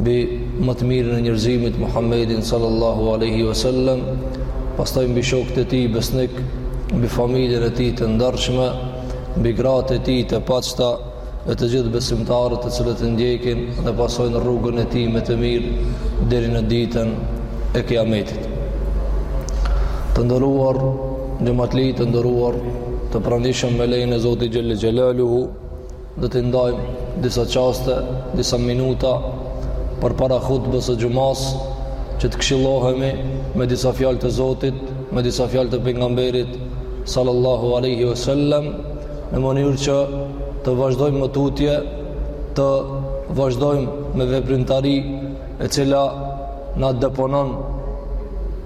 mbi më të mirën e njerëzimit Muhammedin sallallahu alejhi ue sel-lem, pastaj mbi shokët e tij besnik, mbi familjen e tij të ndershme, mbi gratë e tij të pastra e të gjithë besimtarët të cilët e ndjekin dhe pasojnë rrugën e tij me të mirë deri në ditën e Kiametit. Të nderuar xhematli të nderuar të pranishëm me lejnë e Zotit Xhelle Xhelaluhu, Do t'i ndajmë disa çaste, disa minuta përpara hutbes së xhumasë që të këshillohemi me disa fjalë të Zotit, me disa fjalë të pejgamberit sallallahu alejhi ue sel-lem në mënyrë që të vazhdojmë më tutje, të vazhdojmë me veprimtari e cila na deponon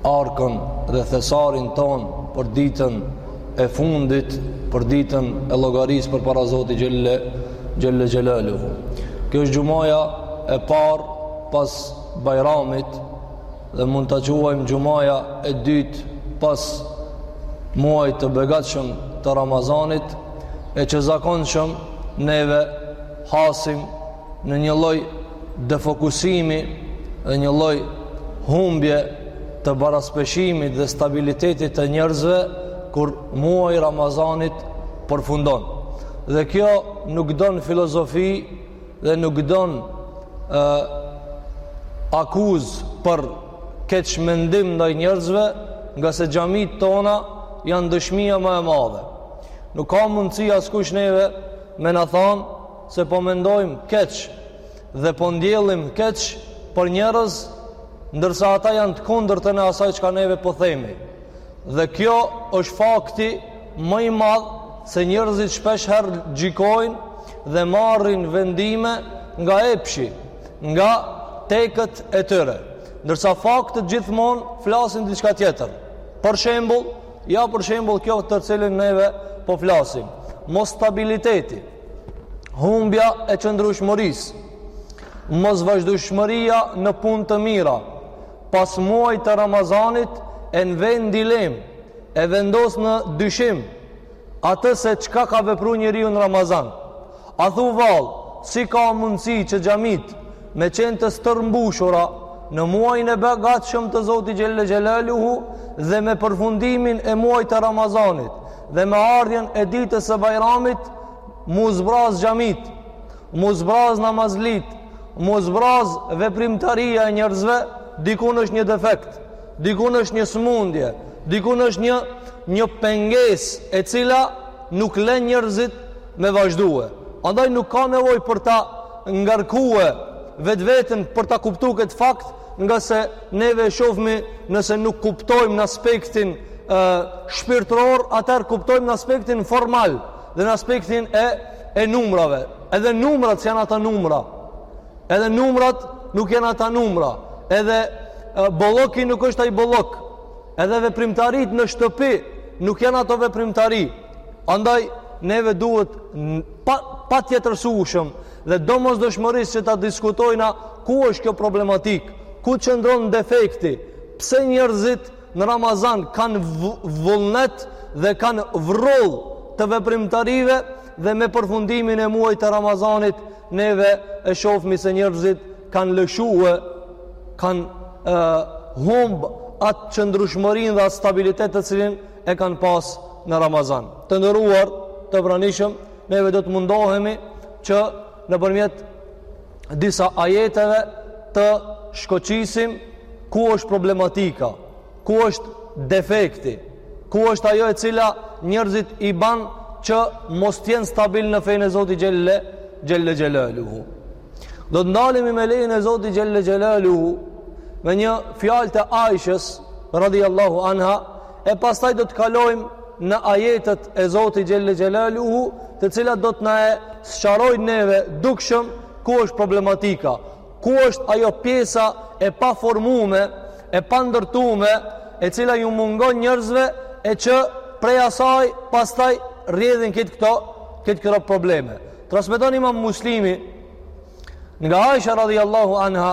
arkën dhe thesarin tonë për ditën e fundit për ditën e llogarisë përpara Zotit Xhelle Xhelaluhu kjo është xhumaja e parë pas Bajramit dhe mund ta quajmë xhumaja e dytë pas muajit të begatshëm të Ramazanit e që zakonshëm neve hasim në një lloj defokusimi dhe një lloj humbje të baraspeshimit dhe stabilitetit të njerëzve kur muaji i Ramazanit përfundon. Dhe kjo nuk don filozofi dhe nuk don ë akuzë për keqmendim ndaj njerëzve, ngase xhamitë tona janë dëshmia ma e madhe. Nuk ka mundësi askush neve me na thanë se po mendojmë keq dhe po ndjellim keq për njerëz, ndërsa ata janë të kundërtën e asaj çka neve po themi. Dhe kjo është fakti më i madh se njerëzit shpeshherë gjykojnë dhe marrin vendime nga epshi, nga tekat e tyre. Ndërsa faktet gjithmonë flasin diçka tjetër. Për shembull, ja për shembull kjo të cilën neve po flasim, mosstabiliteti. Humbja e qëndrueshmërisë, mosvazhdueshmëria në punë të mira, pas muajit të Ramazanit e ven në dilemë, e vendos në dyshim atë se çka ka vepru njeriu në Ramazan. A thu vallë, si ka mundësi që xhamitë me qenë të stërmbushura në muajin e begatshëm të Zotit Xhelle Xhelaluhu dhe me përfundimin e muajit të Ramazanit, dhe me ardhjen e ditës së Bajramit m'u zbraz xhamitë, m'u zbraz namazlitë, m'u zbraz veprimtaria e njerëzve, dikun është një defekt, dikun është një smundje, dikun është një një pengesë e cila nuk len njerëzit me vazhdue. Andaj nuk ka nevoj për ta ngarkue vetveten për ta kuptu këtë fakt, ngase neve e shofmi nëse nuk kuptojmë në aspektin e, shpirtëror, atëherë kuptojmë në aspektin formal dhe në aspektin e, e numrave. Edhe numrat s'janë ata numra. Edhe numrat nuk janë ata numra. Edhe bolloki nuk është ai bollok. Edhe veprimtaritë në shtëpi nuk janë ato veprimtari. Andaj, neve duhet pa, patjetërsueshëm dhe domosdoshmërisht që ta diskutojna ku është kjo problematikë, ku qëndron defekti, pse njerëzit në Ramazan kanë vullnet dhe kanë vrull të veprimtarive dhe me përfundimin e muajit të Ramazanit neve e shofmi se njerëzit kanë lëshue, kanë humb atë qëndrueshmërinë dhe atë stabilitet të cilin e kanë pas në Ramazan. Të nderuar të pranishëm, Neve do të mundohemi që nëpërmjet disa ajeteve të shkoqisim ku është problematika, ku është defekti, ku është ajo e cila njerëzit i ban që mos t'jenë stabil në fenë e Zotit Xhel-le, Xhel-le Xhelaluhu. Do të ndalemi me lejen e Zotit Xhel-le Xhelaluhu me një fjalë të Aishës, radiallahu anha, E pastaj do të kalojmë në ajetet e Zotit Xhel-le Xhelaluhu të cilat do të na e sqarojnë neve dukshëm ku është problematika, ku është ajo pjesa e paformume, e pandërtume, e cila ju mungon njerëzve e që prej asaj pastaj rrjedhin këtë këto, këtë këto probleme. Transmeton imam Muslimi nga Aisha radiallahu anha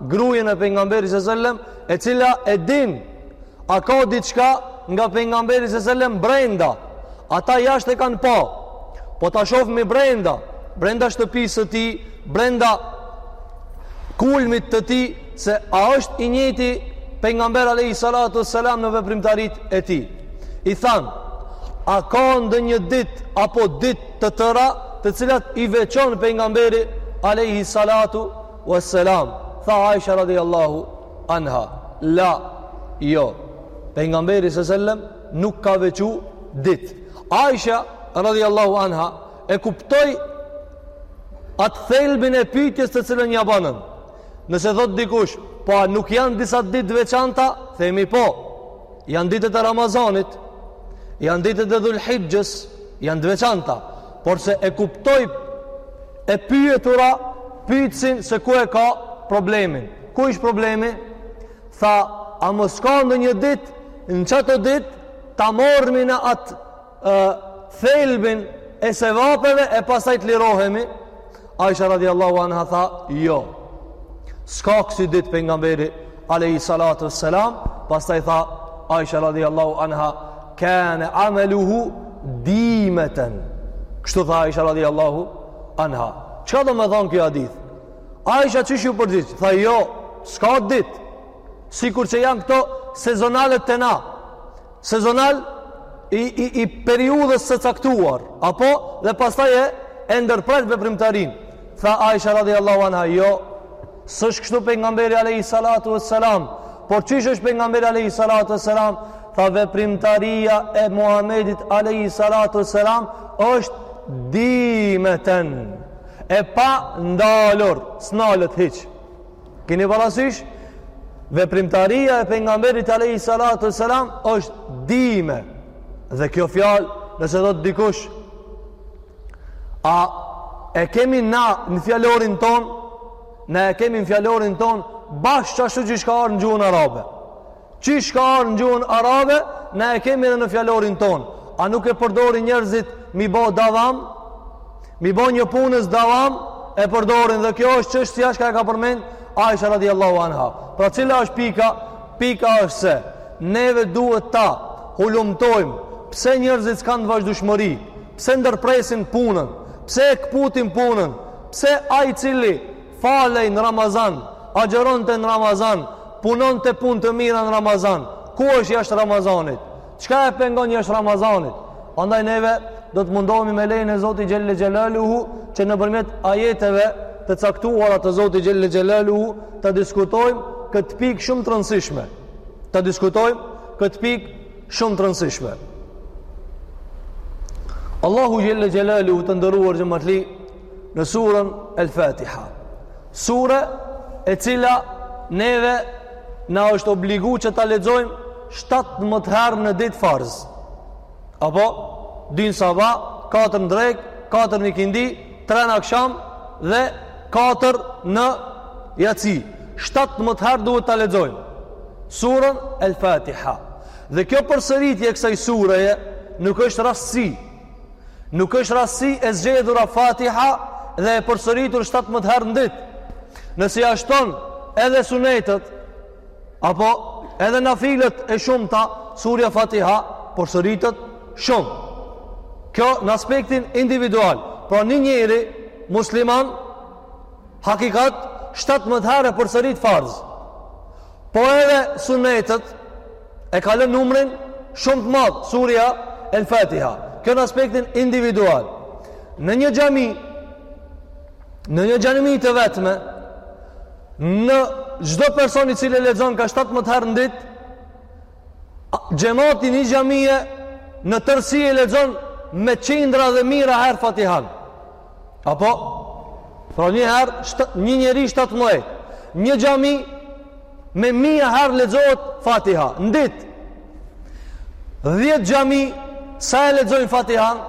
Grujen e pejgamberit s.a.s. e cila e din a ka diçka nga pejgamberi s.a.s. brenda. Ata jashtë e kanë pa. Po ta shofmi brenda, brenda shtëpisë së tij, brenda kulmit të tij se a është i njëjti pejgamber alejhi salatu ue selam në veprimtaritë e tij. I thanë, a ka ndonjë ditë apo ditë të tëra të cilat i veçon pejgamberi alejhi salatu Wassalam, tha Aisha radhiyallahu anha, la, jo, pejgamberi sallallahu alaihi wasallam nuk ka veçu ditë. Aisha radhiyallahu anha e kuptoi atë thelbin e pyetjes të cilën ja banën. Nëse thotë dikush, po a nuk janë disa ditë të veçanta? Themi po. Janë ditët e Ramazanit, janë ditët e Dhulhixhes, janë të veçanta, porse e kuptoi E pyetura pyetësin se ku e ka problemin. Ku ishtë problemi? Tha, a mos ka ndonjë ditë, në qato ditë, ta marrmi na atë e, thelbin e sevapeve e pastaj të lirohemi? Aisha radiallahu anha tha, jo. S'ka kësi ditë pejgamberi, alayhi salatu wassalam, pastaj tha, Aisha radiallahu anha, Kane ameluhu dimeten. Kështu tha Aisha radiallahu anha. Çka do me thonë kjo hadith? Aisha qysh ju përgjigj? Tha jo, s'ka ditë. Sikur që janë këto sezonalet te na. Sezonal i, i, i periudhës së caktuar. Apo dhe pastaj e, e ndërpret veprimtarinë. Tha Aisha radiallahu anha jo. S'është kështu pejgamberi alayhi salatu wassalam. Por qysh është pejgamberi alayhi salatu wassalam? Tha veprimtaria e Muhamedit alayhi salatu wassalam është dimeten e pandalur, s'nalet hiç. Keni parasysh? Veprimtaria e pejgamberit alayhi salatu wassalam është dime. Dhe kjo fjalë, nëse thotë dikush A e kemi na në fjalorin tonë Na e kemi në fjalorin tonë Bash qashtu qysh ka ardh në gjuhën arabe Qysh ka ardh në gjuhën arabe Na e kemi dhe në fjalorin tonë A nuk e përdorin njerëzit Mi bo davam Mi bo një punës davam E përdorin dhe kjo është që është si ashka e ka përmend Aisha radiallahu anha Pra cila është pika Pika është se neve duhet ta hulumtojmë pse njerëzit s'kanë vazhdueshmëri, pse ndërpresin punën, pse e këputin punën, pse ai cili falej në Ramazan, agjëronte në Ramazan, punonte punë të mira në Ramazan, ku është jashtë Ramazanit? Çka e pengon jashtë Ramazanit? Andaj neve do të mundohemi me lejen e Zotit Xhelle Xhelaluhu që nëpërmjet ajeteve të caktuara të Zotit Xhelle Xhelaluhu ta diskutojmë këtë pikë shumë të rëndësishme. Ta diskutojmë këtë pikë shumë të rëndësishme. Allahu Xhelle Xhelaluhu të nderuar xhematli në surën El Fatiha. Sure e cila neve na është obligu që ta lexojmë 17 herë në ditë farz. Apo dy në saba, katër në drek, katër në ikindi, tre në aksham dhe katër në jaci. 17 herë duhet ta lexojmë surën El Fatiha. Dhe kjo përsëritje e kësaj sureje nuk është rastësi, Nuk është rastësi e zgjedhura fatiha dhe e përsëritur 17 herë në ditë. Nëse ja shton edhe sunetët apo edhe nafilet e shumta surja fatiha përsëritet shumë. Kjo në aspektin individual. Pra një njeri musliman hakikat 17 herë e përsërit farz. Po edhe sunetët E kalon numrin shumë të madh surja El Fatiha. Kjo në aspektin individual. Në një xhami, në një xhami të vetme, në çdo person i cili e lexon ka 17 herë në ditë, xhemati i një xhamie në tërësi e lexon me qindra dhe mijëra herë Fatihan. Apo, pra një herë, një njeri 17, një xhami, me mija herë lexohet fatiha, në ditë, dhjetë xhami, sa e lexojnë fatihan,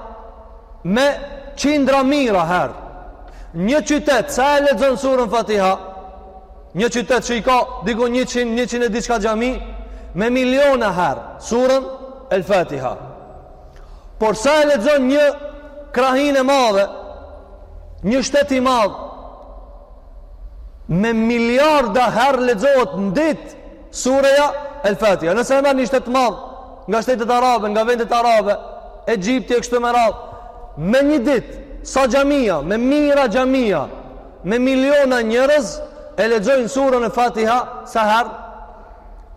me qindra mija herë, një qytet, sa e lexon surën fatiha, një qytet që i ka, diku njëqind, njëqind e diçka xhami, me miliona herë, surën el fatiha, Por sa e lexon një krahinë e madhe, një shtet i madh me miliarda herë lexohet në ditë sureja El Fatiha. Nëse e merr një shtet të madh nga shtetet arabe, nga vendet arabe, Egjipti e kështu me radhë, me një ditë sa xhamia, me mijëra xhamia, me miliona njerëz e lexojnë surën El Fatiha sa herë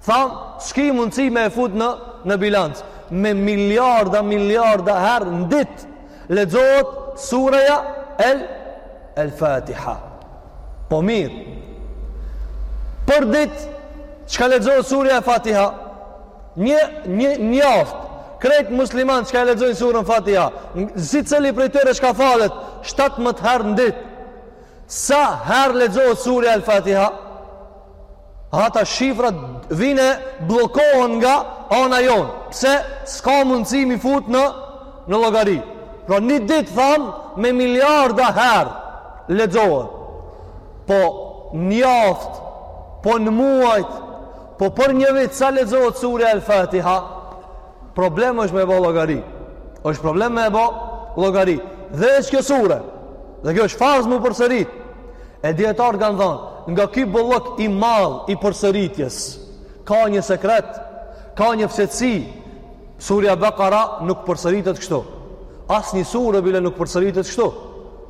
Tham, s'ki mundësi me e fut në, në bilanc. Me miliarda, miliarda herë në dit, lexohet sureja el, el fatiha. Po mirë, për dit, çka lexohet sureja el fatiha? Një, një, një javë, krejt musliman çka e lexojnë surën fatiha, secili prej tyre çka falet, 17 herë në dit, sa herë lexohet sureja el fatiha? Ato shifrat vijnë e bllokohen nga ana jonë. Pse s'ka mundësi mi fut në, në llogari. Pra një ditë thamë me miliarda herë lexohet. Po në javët, po në muajtë, po për një vit sa lexohet surja el-Fatiha, Problem është me e bo llogari. është problem me e bo llogari. Dhe është kjo sure. Dhe kjo është farz me u përsërit. E dijetarët kanë thanë, nga ky bollëk i madh i përsëritjes, ka një sekret, ka një fshehtësi, surja Bekare nuk përsëritet kështu. Asnjë sure bile nuk përsëritet kështu.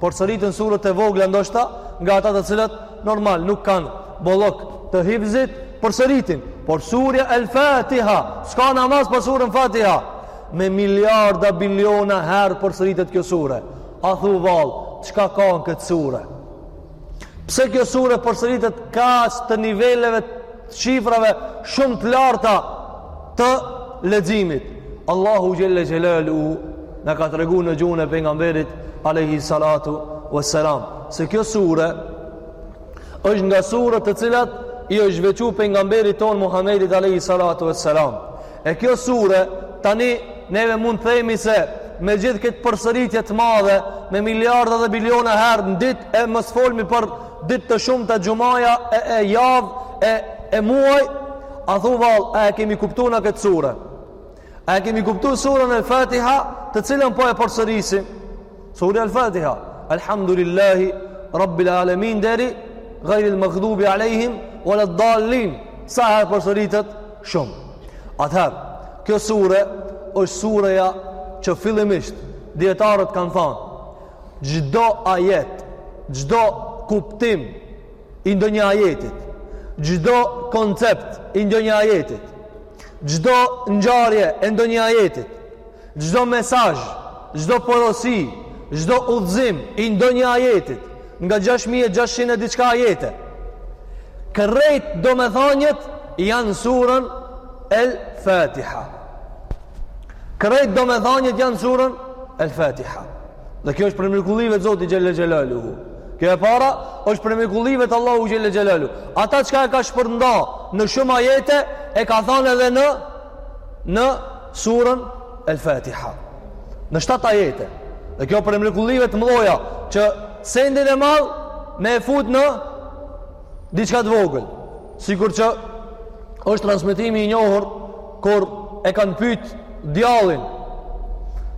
Përsëriten suret e vogla ndoshta nga ata të cilët normal nuk kanë bollëk të hifzit, përsëritin. Por surja El Fatiha, s'ka namaz pa surën Fatiha. Me miliarda biliona herë përsëritet kjo sure. A thu vallë, çka ka në këtë sure? Pse kjo sure përsëritet kaq të niveleve shifrave shumë të larta të leximit. Allahu xhelle xhelalu na ka tregu në gjuhën e pejgamberit alejhi salatu ue selam se kjo sure është nga suret të cilat i është veçu pejgamberit tonë Muhammedit alejhi salatu ue selam. E kjo sure, tani neve mund të themi se me gjithë këtë përsëritje të madhe, me miliarda dhe biliona herë në ditë e mos folmi për ditë të shumta, xhumaja e, e javë e, e muaj, a thu vallë, a e kemi kuptu ne këtë sure? A e kemi kuptu suren El Fatiha të cilën po e përsërisim? Sureja El Fatiha, alhamdulillahi, rabbil alemin deri, gajril magdubi alejhim, ue led-dalin, sa herë përsëritet? Shumë. Atëherë, kjo sure është sureja që fillimisht dijetarët kanë thanë çdo ajet, çdo kuptim i ndonjë ajetit, çdo koncept i ndonjë ajetit, çdo ngjarje e ndonjë ajetit, Çdo mesazh, çdo porosi, çdo udhëzim i ndonjë ajetit, nga 6600 e diçka ajete. Krejt domethanjet janë në suren El Fatiha. Krejt domethanjet janë në suren El Fatiha. Dhe kjo është prej mrekullive të Zotit xhelle xhelalu. Kjo e para është prej mrekullive të Allahu xhelle xhelalu. Ata çka e ka shpërnda në shumë ajete e ka thanë edhe në në surën El Fatiha. Në shtatë ajete. Dhe kjo prej mrekullive të mëdhaja që sendin e madh me e fut në diçka të vogël. Sikur që është transmetimi i njohur kur e kanë pyet djallin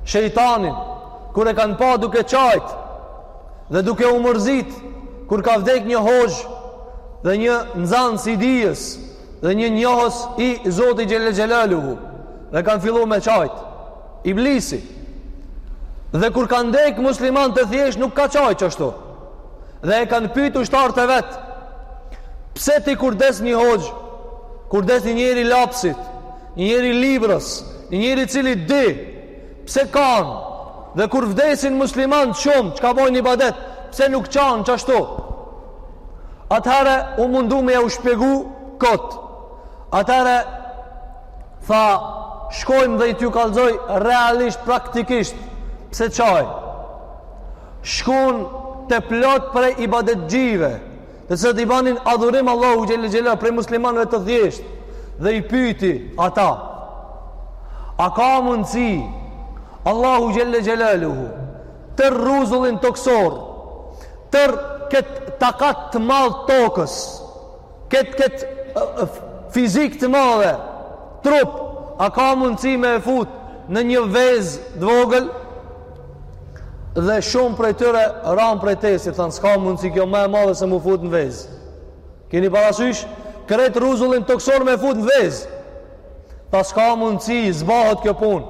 shejtanin kur e kanë pa duke qajt dhe duke u mërzit kur ka vdek një hoxhë dhe një nxënës i dijes dhe një njohës i Zotit xhelle xhelaluhu dhe ka fillu me qajt iblisi dhe kur kanë dek musliman të thjeshtë nuk ka qajt qashtu dhe e kanë pyt ushtarët e vet pse ti kur des një hoxhë kur des një njeri i lapsit një njeri i librës një njeri i cili di Pse qan dhe kur vdesin musliman shumë çka bojnë ibadet, pse nuk qan qashtu? Atëherë u mundu me ju shpjegu kotë. Atëherë tha shkojmë dhe t'ju kalzoj realisht, praktikisht, pse qaj? Shkun te plot prej ibadetxhive, dhe se i banin adhurim Allahu xhelle xhelaluhu prej muslimanve të thjeshtë dhe i pyti ata a ka mundësi Allahu xhelle xhelaluhu tërë rruzullin tokësor tërë këtë takat të madh të tokës këtë këtë fizik të madhe trup a ka mundësi me e fut në një vezë të vogël Dhe shumë prej tyre ran prej testit, thanë s'ka mundësi kjo ma e madhe se m'u fut në vezë. Keni parasysh? Krejt rruzullin tokësor me fut në vezë. Tha s'ka mundësi, s'bahet kjo punë.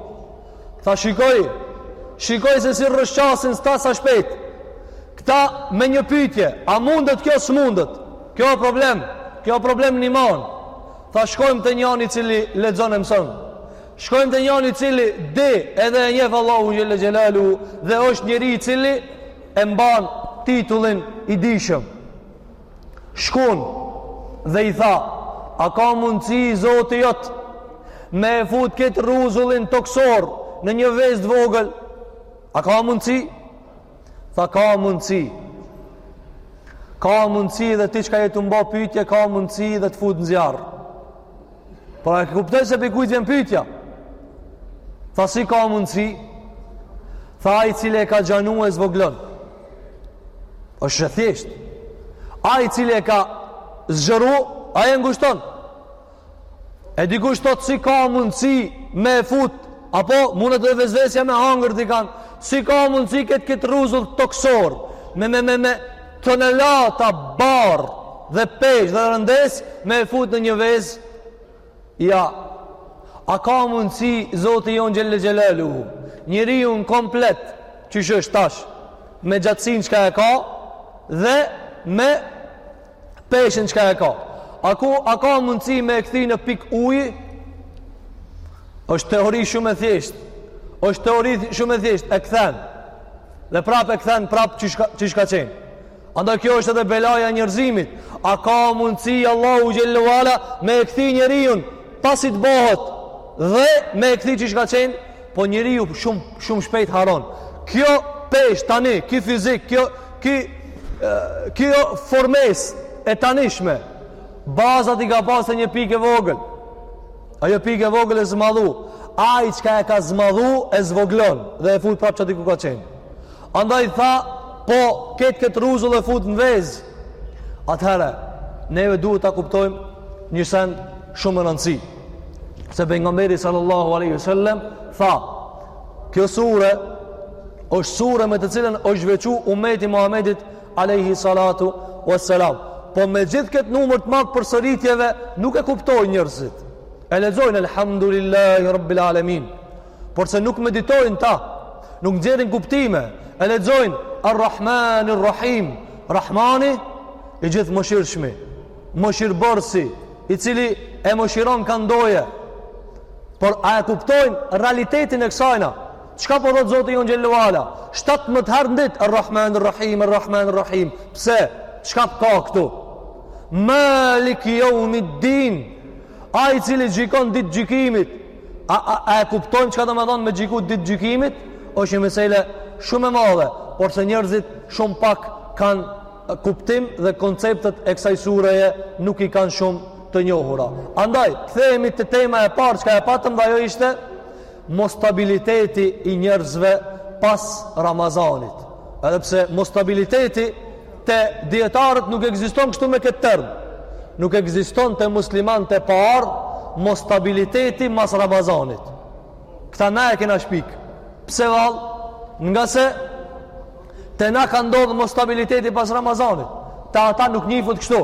Tha shikoji, shikoji se si rrëshqasin këta sa shpejt. Këta me një pyetje, a mundet kjo s'mundet? Kjo problem, kjo problem n'iman. Tha shkojmë te njani i cili lexon e mëson. Shkojmë te njani i cili di edhe e njef Allahun xhelle xhelaluhu dhe është njeri i cili e mban titullin i dijshëm. Shkun dhe i tha, a ka mundësi Zoti jot me e fut këtë rruzullin tokësor në një vezë të vogël? A ka mundësi? Tha ka mundësi. Ka mundësi dhe ti çka je tu m'ba pyetje, ka mundësi dhe të fut në zjarr. Por e kuptoj se prej kujt vjen pyetja. Tha si ka mundësi. Tha ai i cili e ka zgjanu e zvoglon. Osht e thjeshtë. Ai i cili e ka zgjeru, ai e ngushton. E dikush thotë si ka mundësi me e fut, apo mundet dhe vesvesja me hangër dikën, si ka mundësi këtë këtë rruzull tokësor, me me me me tonelata barrë dhe peshë dhe rëndesë me e fut në një vezë, ja, a ka mundësi zoti jonë xhelle xhelaluhu, njeriun komplet, qysh është tash, me gjatësinë çka e ka, dhe me peshën çka e ka. Aku a ka mundësi me e kthy në pik uji? Është teori shumë e thjeshtë. Është teori shumë e thjeshtë, e kthen. Dhe prap e kthen prap qysh ka qysh ka qenë. Andaj kjo është edhe belaja e njerëzimit. A ka mundësi Allahu xhelle ue ala me e kthy njeriun pasi të bohet dhe me e kthy qysh ka qenë? Po njeriu shumë shumë shpejt harron. Kjo peshë tani, ky fizik, kjo Ky kjo formë e tanishme bazat i ka pas një pikë e vogël. Ajo pikë e vogël e zmadhu. Ai çka e ka zmadhu e zvoglon dhe e fut prapë qaty ku ka qenë. Andaj tha, po ketë këtë rruzull e fut në vezë. Atëherë, neve duhet ta kuptojmë një send shumë me rëndësi. Se pejgamberi sallallahu alaihi wasallam tha, Kjo sure është sure me të cilën është veçu umeti Muhammedit Alehi Salatu Veselam. Po me gjithë këtë numër të madh përsëritjeve nuk e kuptojnë njerëzit. E lexojnë Elhamdulillahi Rabbil Alemin. Porse nuk meditojnë në ta, nuk nxjerrin kuptime. E lexojnë Ar-Rahman, Ar-Rahim, Rahmani, i gjithëmëshirshmi. mëshirëbërësi, i cili e mëshiron këndoje, por a e kuptojnë realitetin e kësajna, çka po thotë Zoti jonë xhelle ue ala, 17 herë n'ditë, Ar-Rahman, Ar-Rahim, Ar-Rahman, Ar-Rahim, pse, çka po ka këtu, maliki jeumid-din, ai i cili gjykon ditën e gjykimit, a, a, a e kuptojnë çka domethonë me gjyku ditën e gjykimit, është një mesele shumë e madhe, porse njerëzit shumë pak kanë kuptim dhe konceptet e kësaj sureje nuk i kanë shumë të njohura. Andaj, kthehemi te tema e parë çka e patëm dhe ajo ishte mosstabiliteti i njerëzve pas Ramazanit. Edhe pse mosstabiliteti te dijetarët nuk ekziston kështu me këtë term. Nuk ekziston te muslimanët e parë mosstabiliteti mas Ramazanit. Këtë na e kena shpikë. Pse vallë? Ngase Te na ka ndodhë mosstabiliteti pas Ramazanit. Te ata nuk njifet kështu.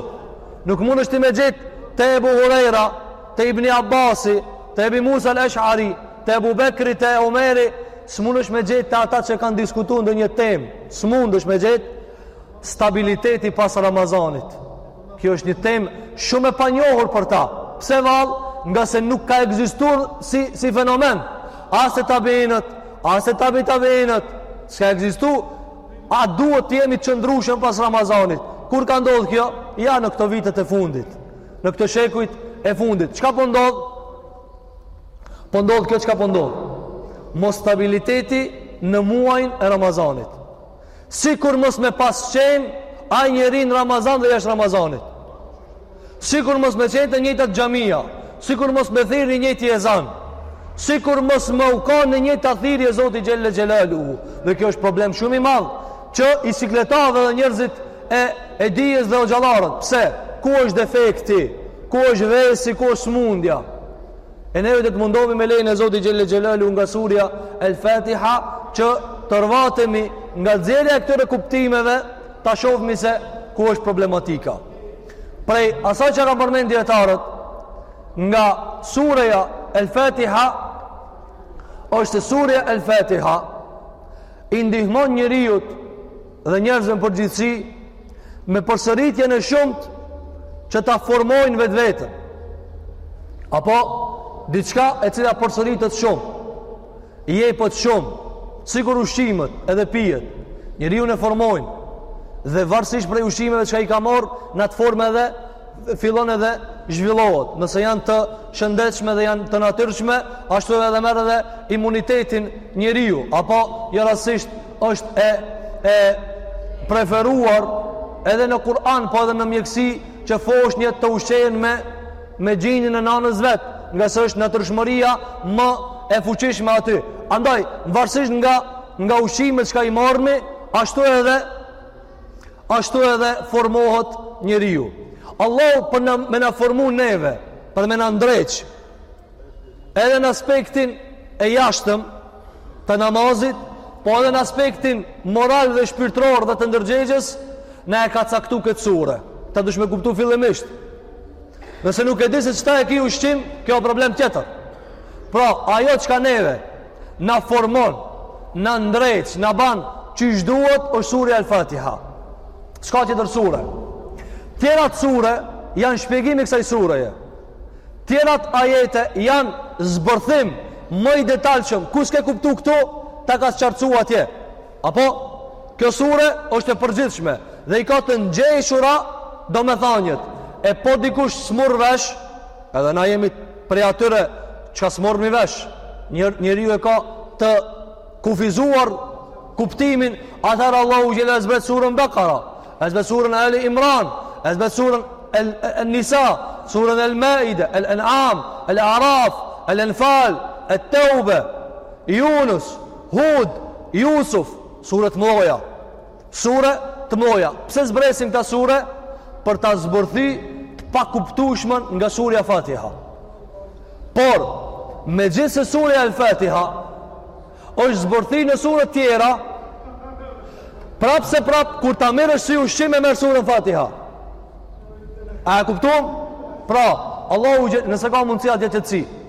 Nuk mundesh ti me gjetë te Ebu Hurejra, te Ibni Abasi, te Ebi Musa Eshari, te Ebu Bekri, te Omeri, s'mundesh ti me gjetë te ata që kanë diskutu ndonjë temë. S'mundesh ti me gjetë stabiliteti pas Ramazanit. Kjo është një temë shumë e panjohur për ta. Pse vallë? Ngase nuk ka ekzistu si si fenomen. As te tabiinët, as te tabi tabiinët. S'ka ekzistu. A duhet të jemi qëndrueshëm pas Ramazanit? Kur ka ndodh kjo? Ja në këto vitet e fundit. Në këto shekujt e fundit. Çka po ndodh? Po ndodh kjo çka po ndodh? Mosstabiliteti në muajin e Ramazanit. Sikur mos me pas qenë ai njeri në Ramazan dhe jashtë Ramazanit. Sikur mos me qenë të njëjtat xhamia, sikur mos me thirr i njëjti ezan. Sikur mos me u kan e njëjta thirrje e Zotit xhelle xhelaluhu. Dhe ky është problem shumë i madh që i siklet ave dhe njerëzit e e dijes dhe hoxhallarët. Pse? Ku është defekti? Ku është vesi, ku është smundja? E ne do të mundohemi me lejen e Zotit xhelle xhelaluhu nga surja El Fatiha që të rvatemi nga nxjerrja e këtyre kuptimeve ta shofmi se ku është problematika. Prej asaj që kanë përmend dijetarët nga surja El Fatiha është surja El Fatiha i ndihmon njeriut dhe njerëzve në përgjithësi me përsëritjen e shumtë që ta formojnë vetveten. Apo, diçka e cila përsëritet shumë, jepet shumë, sikur ushqimet edhe pijet, njeriun e formojnë, dhe varësisht prej ushqimeve çka i ka morr, në atë formë edhe fillon edhe zhvillohet. Nëse janë të shëndetshme dhe janë të natyrshme, ashtu edhe merr edhe imunitetin njeriu, apo jo rastësisht është e e preferuar edhe në Kur'an, po edhe në mjekësi që foshnjet të ushqehen me me gjinin e nanës vet, ngase është natyrshmëria më e fuqishme aty. Andaj, varësisht nga nga ushqimet çka i marrmi, ashtu edhe ashtu edhe formohet njeriu. Allahu për me na formu neve, për me na ndreq, edhe në aspektin e jashtëm të namazit, po edhe në aspektin moral dhe shpirtëror dhe të ndërgjegjes, na e ka caktu këtë sure. Kta duhsh me kuptu fillimisht. Nëse nuk e di se qëta e ki ushqim, kjo problem tjetër. Pra, ajo çka neve, na formon, na ndreq, na ban qysh duhet është surja Al-Fatiha. S'ka tjetër sure. Tjerat sure janë shpjegim i kësaj sureje. Tjerat ajete janë zbërthim më i detajshëm. Ku s'ke kuptu këtu, ta ka sqartësu atje. Apo, kjo sure është e përgjithshme dhe i ka të ngjeshura domethaniet. E po dikush s'murr vesh, edhe na jemi prej atyre çka s'murrmi vesh. Njeriu e ka të kufizuar kuptimin, atëherë Allahu xhelle e zbret surën Bekara, e zbret surën Ali Imran, e zbret surën En Nisa, surën El Maide, El En'am, El Araf, El Enfal, Et Teube, Junus, Hud, Jusuf, sure të mëdha. Sure të mëdha. Pse zbresin këto sure? Për ta zbërthy të pakuptueshmën nga surja Fatiha. Por me gjithë se surja Al-Fatiha është zbërthy në sure të tjera, prapë se prapë kur ta merrësh si ushqim e merr surën Fatiha. A e kuptuam? Pra, Allahu xh, nëse ka mundësi atje qetësi,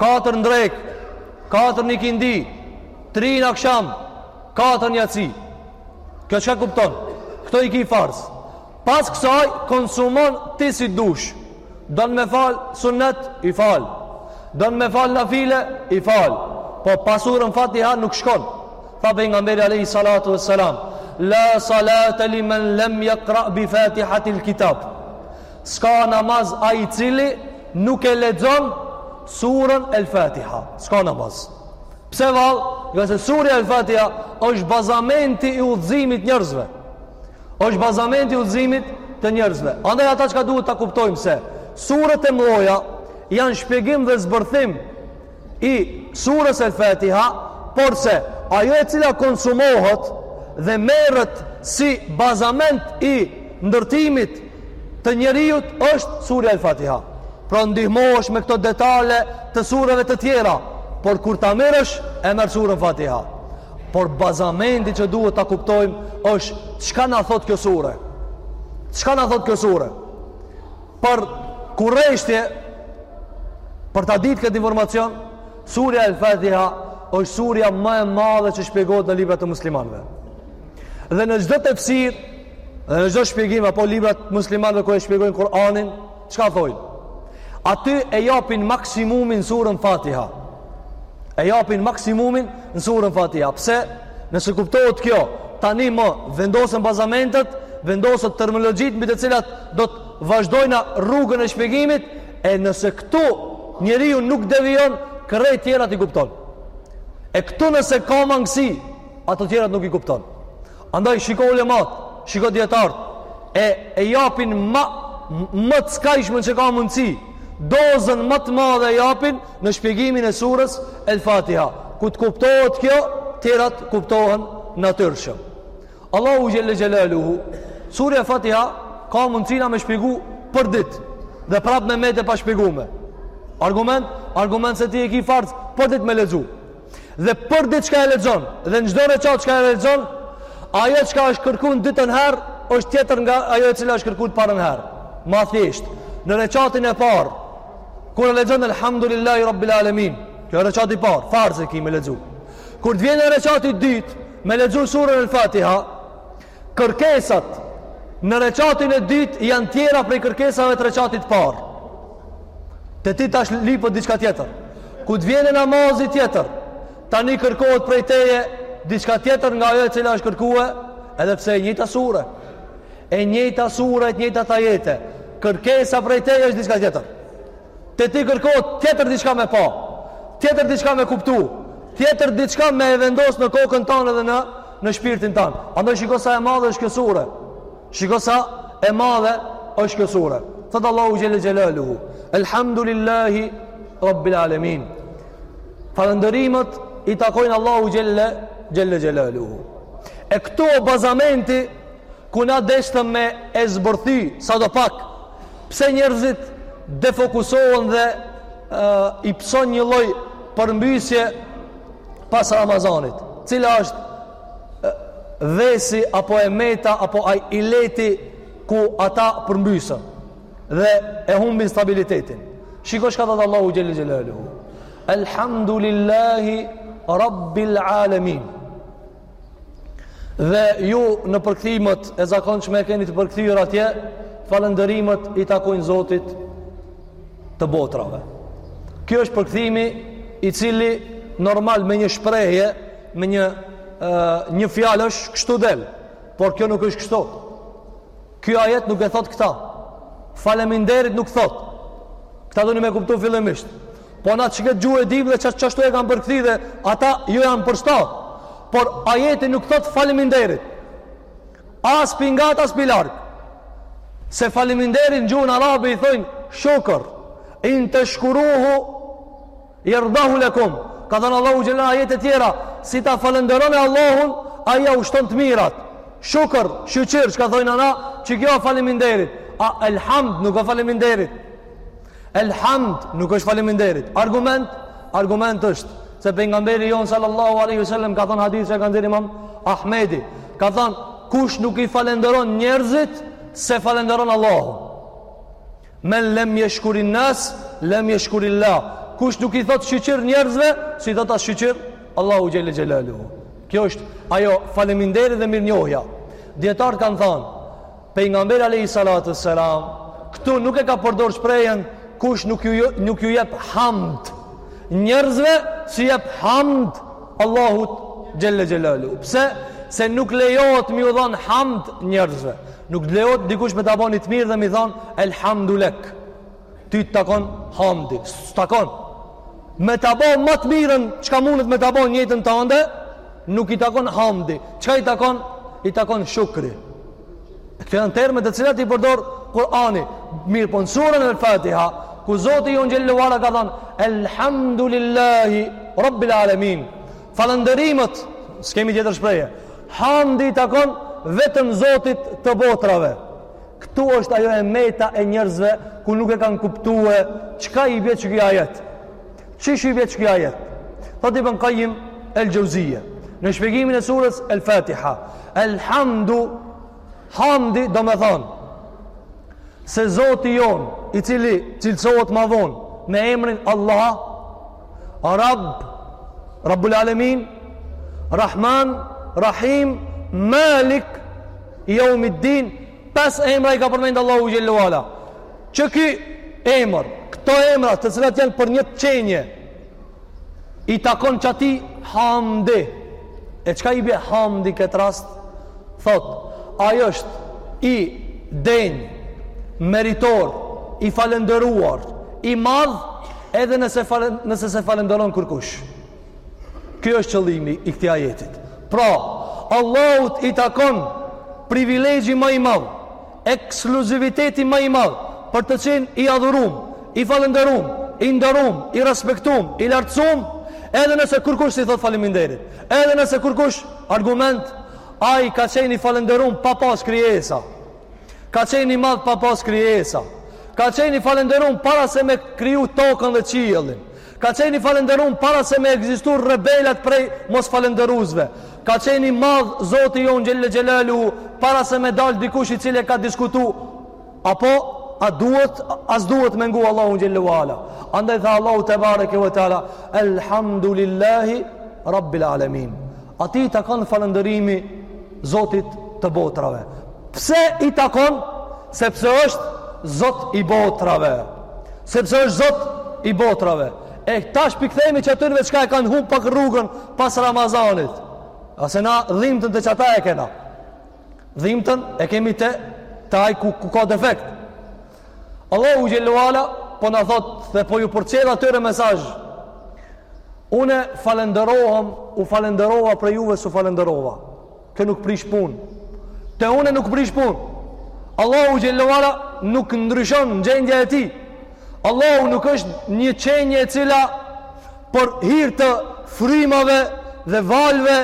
katër në drekë, katër në ikindi, tri në aksham, katër në jaci. Kjo çka kupton? Këto i ki farz. Pas kësaj, konsumon ti si dush. Don me falë sunet, i fal. Don me falë nafile, i fal. Po pa surën fatiha nuk shkon. Tha Pejgamberi alejhi salatu ve selam. La salate li men lem jakra bi fatihatil kitab. S'ka namaz ai i cili Nuk e lexon surën El Fatiha, s'ka namaz. Pse vallë? Ngase surja El Fatiha është bazamenti i udhëzimit të njerëzve. Është bazamenti i udhëzimit të njerëzve. Andaj ata çka duhet ta kuptojmë se surët e mëdha janë shpjegim dhe zbërthim i surës El Fatiha, porse ajo e cila konsumohet dhe merret si bazament i ndërtimit të njeriut është surja El Fatiha. Pra ndihmohesh me këto detale të sureve të tjera, por kur ta merrësh e merr surën Fatiha. Por bazamenti që duhet ta kuptojmë është çka na thotë kjo sure. Çka na thotë kjo sure? Për kureshtje për ta ditë këtë informacion, surja Al-Fatiha është surja më e madhe që shpjegohet në librat e muslimanëve. Dhe në çdo tefsir, dhe në çdo shpjegim apo librat e muslimanëve ku e shpjegojnë Kur'anin, çka thonë? Aty e japin maksimumin në surën Fatiha. E japin maksimumin në surën Fatiha. Pse? Nëse kuptohet kjo, tanimë vendosen bazamentet, vendosen terminologjitë mbi të cilat do të vazhdojmë rrugën e shpjegimit e nëse këtu njeriu nuk devijon krejt tjerat i kupton e këtu nëse ka mangësi ato tjerat nuk i kupton andaj shiko ulemat shiko dijetarët e, e japin ma, ma të skajshmen që ka mundësi dozën ma të madhe e japin në shpjegimin e surës El Fatiha kur të kuptohet kjo tjerat kuptohen natyrshëm Allahu Xhel-le Xhelaluhu, surja Fatiha, ka mundësi na me shpjegu për ditë, dhe prap me metë e pashpjegume. Argument? Argument se ti e ki farz për ditë me lexu. Dhe për ditë çka e lexon, dhe në çdo reqat çka e lexon, ajo çka është kërku të dytën herë, është tjetër nga ajo e cila është kërku të parën herë. Ma thjesht, në reqatin e parë, kur e lexon, Elhamdulillahi Rabbil Alemin, kjo reqati i parë, farz e ki me lexu. Kur të vjen e reqati dytë, me lexu surën el fatiha, kërkesat në reqatin e dytë janë tjera prej kërkesave të reqatit parë. Te ti tash lipet diçka tjetër. Kur të vjen e namazi tjetër, tani kërkohet prej teje diçka tjetër nga ajo e cila është kërkue, edhe pse e njëjta sure. E njëjta sure, e njëjtat ajete. Kërkesa prej teje është diçka tjetër. Te ti kërkohet tjetër diçka me pa, tjetër diçka me kuptu, tjetër diçka me e vendos në kokën tande dhe në, në shpirtin tand. Andaj shiko sa e madhe është kjo sure. Shiko sa e madhe është kjo sure. Thotë Allahu Xhelle Xhelaluhu. Elhamdulillahi Rabbil Alemin. Falënderimet i takojnë Allahut Xhelle Xhelaluhu. E këtu ë bazamenti Ku na deshtëm me e zbërthy sadopak pse njerëzit defokusohen dhe i pëson një lloj përmbysje pas Ramazanit. Cila është vesi apo e meta apo ai ileti ku ata përmbysen dhe e humbin stabilitetin. Shiko çka thot Allahu xhelle xhelaluhu. Elhamdulillahi rabbil alamin. Dhe ju në përkthimet e zakonshme e keni të përkthyer atje, falënderimet i takojnë Zotit të botrave. Ky është përkthimi i cili normal me një shprehje, me një ë një fjalë është kështu del, por kjo nuk është kështu. Ky ajet nuk e thot këta. Faleminderit nuk thot. Këta dojm me kuptu fillimisht. Po na qët gjuhë e dim dhe qashtu e kanë përkthy dhe ata ju janë përshtat. Por ajeti nuk thot faleminderit. As pingat as pilar. Se faleminderit n'gjuhën arabe i thonë shukr. In teshkuru jerdahu lekum. Ka thënë Allahu n'ajete tjera, si ta falënderoni Allahun, ai jau shton të mirat. Shukr, shyqir, çka thojna na, qajo faleminderit. A elhamd nuk ka faleminderit. Elhamd nuk është faleminderit. Argument? Argument është se pejgamberi jon sallallahu alaihi wasallam ka thënë hadith që ka shënu Imam Ahmedi, ka thënë kush nuk i falenderon njerëzit s'e falenderon Allahun. Men lem jeshkurin nas, lem jeshkurillah. Kush nuk i thot shyqyr njerëzve, s'i thot as shyqyr Allahut xhelle xhelaluhu. Kjo është ajo faleminderit dhe mirënjohja. Dijetart kan thënë Pejgamberi alejhi salatu vesselam këtu nuk e ka përdor shprehjen kush nuk ju nuk ju jep hamd njerëzve s'i jep hamd Allahut xhelle xhelaluhu. Pse? Se nuk lejohet m'iu dhon hamd njerëzve. Nuk lejohet dikush me ta bo ni të mirë dhe mi thon elhamdulek. Ty të takon hamdi, s'të takon. Me ta bo ma të mirën, çka mundet me ta bo në jetën tande, nuk i takon hamdi. Çka i takon? I takon shukri. Këto janë terme të cilat i përdor Kurani. Mirëpo në suren El Fatiha, ku Zoti jonë xhelle ve ala ka thanë, Elhamdulillahi, Rabbil Alemin. Falënderimet, s'kemi tjetër shprehje, hamdi i takon vetëm Zotit të botrave. Këtu është ajo e meta e njerëzve ku nuk e kanë kuptue çka i bje qiky ajet. Qysh i bje qiky ajet? Thotë Ibn Kajim el Xhevzije në shpjegimin e sures El Fatiha. El hamdu, hamdi domethanë se Zoti jonë i cili cilësohet ma vonë me emrin Allah, Rab, Rabbul Alemin, Rahman, Rahim, Maliki Jeumid-din, pesë emra i ka përmend Allahu xhelle ve ala. Që ky emër, këto emra të cilat janë për një qenje, i takon qatij hamdi. E çka i bje hamdi këtë rast? Thotë, Ai është i denjë, meritor, i falënderuar, i madh edhe nëse falen, nëse s'e falënderon kurkush. Ky është qëllimi i këtij ajetit. Pra, Allahut i takon privilegji ma i madh Ekskluziviteti ma i madh për të qenë i adhurum, i falënderum, i nderum, i respektum, i lartësum, edhe nëse kurkush s'i thotë faleminderit, edhe nëse kurkush argument, ai ka qenë i falënderum pa pas krijesa. Ka qenë i madh pa pas krijesa. Ka qenë i falënderum para se me kriju tokën dhe qiellin. Ka qenë i falënderum para se me ekzistu rebelat prej mosfalënderusve. Ka qenë i madh Zoti jonë xhelle xhelaluhu para se me dal dikush i cili e ka diskutu apo a duhet a s'duhet me ngu Allahu xhelle ve ala. Andaj tha Allahu tebareke ve teala elhamdulillahi rabbil alamin. Atij i takon falënderimi Zotit të botrave. Pse i takon? Sepse është Zot i botrave. Sepse është Zot i botrave. E tash p'i kthehemi qatynve çka e kanë hup pak rrugën pas Ramazanit. Ase na dhimtën te qata e kena. Dhimtën e kemi te, te ai ku, ku ka defekt. Allahu xhelle ve ala po na thotë dhe po ju përcjell atyre mesazh une falënderohem u falënderova prej juve s'u falënderova kjo nuk prish punë te une nuk prish punë Allahu xhelle ve ala nuk ndryshon gjendja e tij Allahu nuk është një qenje e cila për hirë të frymave dhe valëve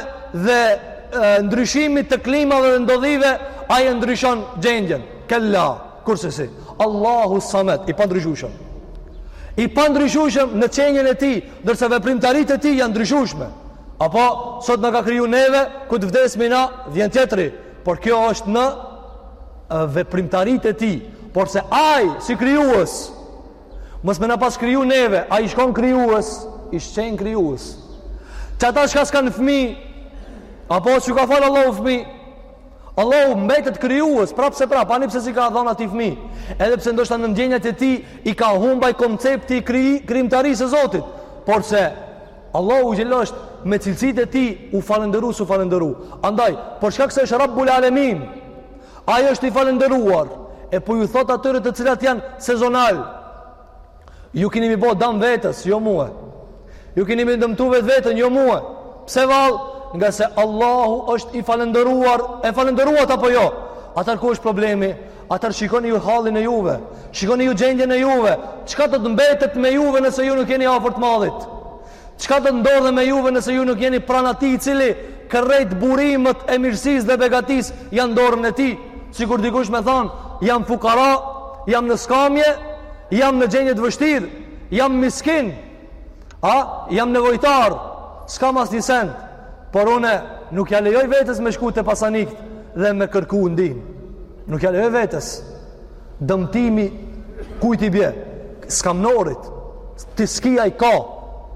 dhe e, ndryshimit të klimave dhe ndodhive ai e ndryshon gjendjen kella Kurse si Allahu Samed, i pandryshueshëm. I pandryshueshëm në qenien e tij, ndërsa veprimtaritë e tij janë ndryshueshme. Apo, sot na ka kriju neve, kur të vdesmi na, vjen tjetri. Por kjo është në veprimtaritë e tij. Porse ai, si krijuës, mos me na pas kriju neve, ai shkon krijuës, s'hiqet krijuës. Qata çka s'kanë fmi, apo s'ju ka falë Allahu fmi, Allahu mbetet krijues prapëseprapë, ani pse s'i ka dhon atij fëmijë. Edhe pse ndoshta në ndjenjat e tij i ka humb ai koncepti i krij, krijimtarisë së Zotit, porse Allahu xhelle është me cilësitë e tij u falënderu s'u falënderu. Andaj, për shkak se është Rabbul Alemin, ai është i falënderuar. E po ju thotë atyre të cilat janë sezonal. Ju kini me i bo dam vetes, jo mue. Ju kini me dëmtu vetveten, jo mue. Pse vallë? Ngase Allahu është i falënderuar, e falënderuat apo jo? Atëherë ku është problemi? Atëherë shikoni ju hallin e juve, shikoni ju gjendjen e juve, çka do të mbetet me juve nëse ju nuk jeni afër të Madhit? Çka do të ndodhë me juve nëse ju nuk jeni pranë atij i cili krejt burimet e mirësisë dhe begatisë janë në dorën e tij? Sikur dikush me thonë, jam fukara, jam në skamje, jam në gjendje të vështirë, jam miskin, a, jam nevojtar, s'kam asnjë send, por unë nuk ia lejoj vetes me shku te pasanikët dhe me kërku ndihmë. Nuk ia lejoj vetes. dëmtimi kujt i bje skamnorit ti s'ki ai ka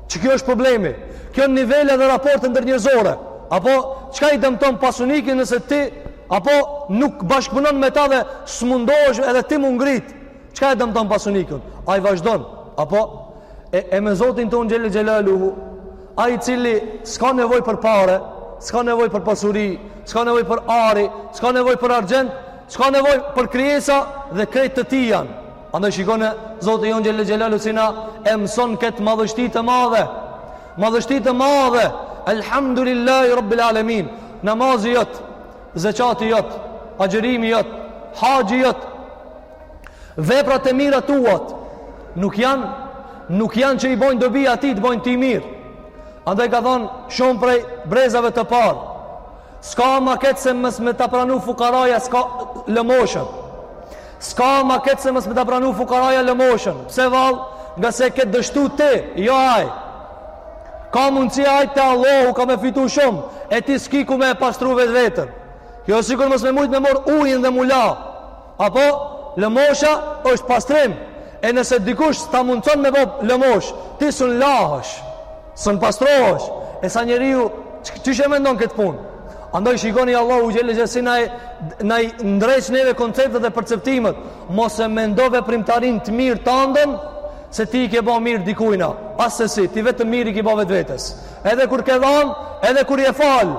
qikjo është problemi kjo në nivele dhe raporte ndërnjerëzore apo çka e dëmton pasunikin nëse ti apo nuk bashkëpunon me ta dhe s'mundohesh edhe ti m'u ngrit çka e dëmton pasunikin ai vazhdon apo e, e me Zotin tonë xhelle xhelaluhu ai i cili s'ka nevojë për pare s'ka nevojë për pasuri s'ka nevojë për ari s'ka nevojë për argjend S'ka nevojë për krijesa dhe krejt të tij janë. Andaj shiko ne, Zoti jonë xhelle xhelaluhu si na e mëson këtë madhështi të madhe. Madhështi të madhe. Elhamdulillahi Rabbil Alemin. Namazi jot, zeqati jot, agjërimi jot, haxhi jot, veprat e mira tuat, nuk janë, nuk janë që i bojnë dobi atij, të bojnë ty mirë. Andaj ka thonë shumë prej brezave të parë, S'ka ma keq se mos me ta pranu fukaraja sk lëmoshën. S'ka ma keq se mos me ta pranu fukaraja lëmoshën. Pse vallë, ngase ke dështu ti, jo ai. Ka mundësi ai te Allahu ka me fitu shumë, e ti s'ki ku me e pastru vetveten. Kjo sikur mos me mujt me marrë ujin dhe m'u la. Apo, lëmosha është pastrim. E nëse dikush ta mundson me bo lëmoshë, ti s'un lahesh, s'un pastrohesh. E sa njeriu qysh e mendon këtë punë? Andaj shikoni Allahu xhel-le si na i ndreq neve konceptet dhe perceptimet. Mos e mendo veprimtarinë të mirë tandën se ti i ke bo mirë dikujna. Asesi, ti vetëm mirë i ke bo vetëvetes. Edhe kur ke dhanë, edhe kur je fal,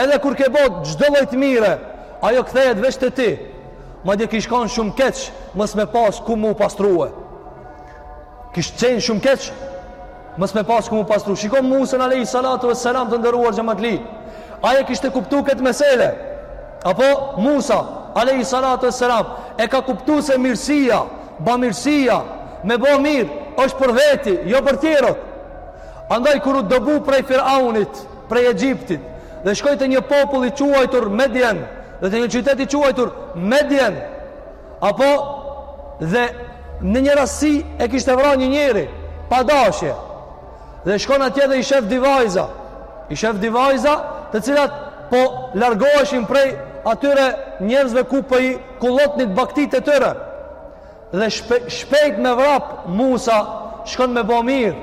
edhe kur ke bo çdo lloj të mire, Ajo kthehet veç te ti. Madje kish kon shumë keq mos me pas ku m'u pastrue. Kish qenë shumë keq mos me pas ku m'u pastru. Shiko Musën alejhi salatu wesselam të nderuar xhamatli. Ai e kishte kuptu këtë mesele. Apo Musa alejhi salatu wesselam e ka kuptu se mirësia, bamirësia, me bo mirë është për veti, jo për tjerët. Andaj kur u dëbu prej Firaunit, prej Egjiptit, dhe shkoi te një popull i quajtur Medjen, dhe te një qytet i quajtur Medjen. Apo dhe në një rast e kishte vra një njeri pa dashje. Dhe shkon atje dhe i shef dy vajza. I shef dy vajza, të cilat po largoheshin prej atyre njerëzve ku po i kullotnin baktitë e tyre. Dhe shpejt me vrap Musa shkon me bo mirë.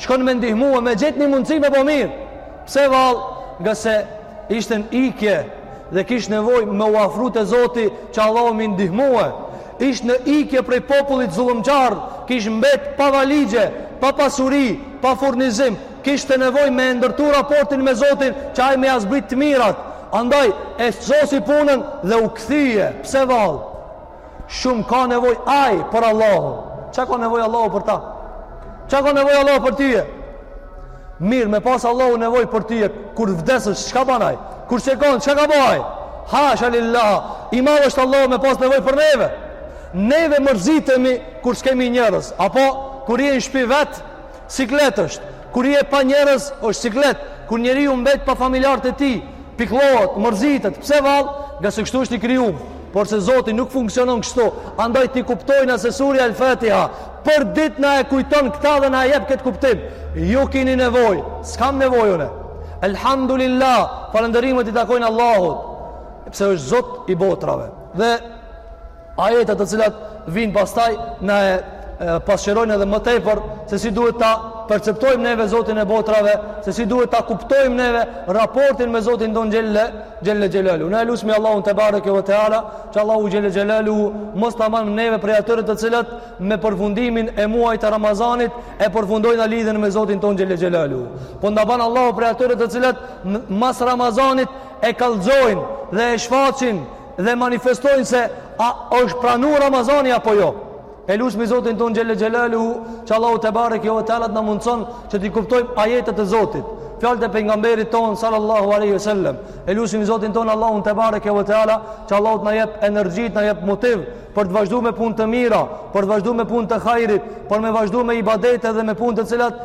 Shkon me ndihmue, me gjet ni mundësi me bo mirë. Pse vallë? Ngase ishte në ikje dhe kish nevojë me u afru te Zoti që Allahu me i ndihmue. Ishte në ikje prej popullit zullumqar, kish mbet pa valixhe, pa pasuri, pa furnizim, kishte nevojë me ndërtu raportin me Zotin që ai me ia zbrit të mirat. Andaj, e sosi punën dhe u kthye. Pse vallë? Shumë ka nevojë ai për Allahun. Çka ka nevojë Allahu për ta? Çka ka nevojë Allahu për tyje? Mirë, me pas Allahu nevojë për tyje, kur vdesësh, çka ban ai? Kur s'je kon, çka ka ba ai? Hasha lillah, i madh është Allahu me pas nevojë për neve. Neve mërzitemi kur s'kemi njerëz, apo kur je në shpi vetë, Siklet është. Kur je pa njerëz, është siklet. Kur njeriu mbet pa familjarët e tij, pikllohet, mërzitet. Pse vallë? Ngase kështu është i krijuar. Porse Zoti nuk funksionon kështu. Andaj ti kupton se surja El Fatiha përditë na e kujton këta dhe na e jep këtë kuptim. Ju kini nevojë, s'kam nevojë unë. Elhamdulillah, falënderimet i takojnë Allahut, pse është Zot i botrave. Dhe Ajetet të cilat vijnë pastaj na e pasqyrojnë edhe më tepër se si duhet ta perceptojmë neve Zotin e botrave, se si duhet ta kuptojmë neve raportin me Zotin tonë xhel-le xhelaluhu. Na e lusmi Allahun tebareke ve teala, që Allahu xhel-le xhelaluhu mos të na ban neve prej atyre të cilët me përfundimin e muajit të Ramazanit e përfundojnë lidhjen me Zotin tonë xhel-le xhelaluhu. Po na ban Allahu prej atyre të cilët mas Ramazanit e kallxojnë dhe e shfaqin dhe manifestojnë se a është pranuar Ramazani apo jo. E lusmi Zotin tonë Xhele Xhelaluhu, që Allahu tebareke ve teala t'na mundëson që t'i kuptojmë ajetet e Zotit, fjalët e pejgamberit tonë sallallahu alaihi wasallam. E lusmi Zotin tonë Allahun tebareke ve teala, që Allahu të na jep energji, të na jep motiv për të vazhdu me punë të mira, për të vazhdu me punë të hajrit, për me vazhdu me ibadet edhe me punë të cilat